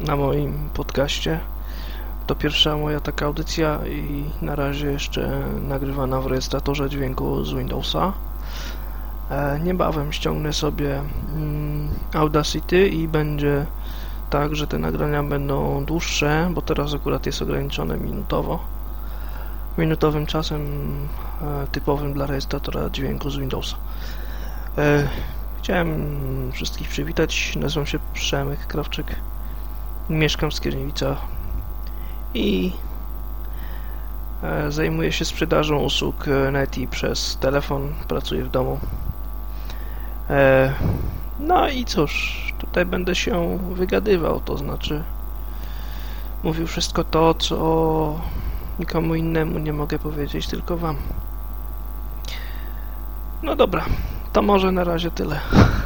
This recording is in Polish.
na moim podcaście. To pierwsza moja taka audycja i na razie jeszcze nagrywana w rejestratorze dźwięku z Windowsa. E, niebawem ściągnę sobie mm, Audacity i będzie tak, że te nagrania będą dłuższe, bo teraz akurat jest ograniczone minutowo. Minutowym czasem e, typowym dla rejestratora dźwięku z Windowsa. E, chciałem wszystkich przywitać. Nazywam się Przemek Krawczyk. Mieszkam w Skierniewicach i e, zajmuję się sprzedażą usług e, NETI przez telefon. Pracuję w domu. E, no i cóż, tutaj będę się wygadywał, to znaczy mówił wszystko to, co nikomu innemu nie mogę powiedzieć, tylko wam. No dobra, to może na razie tyle.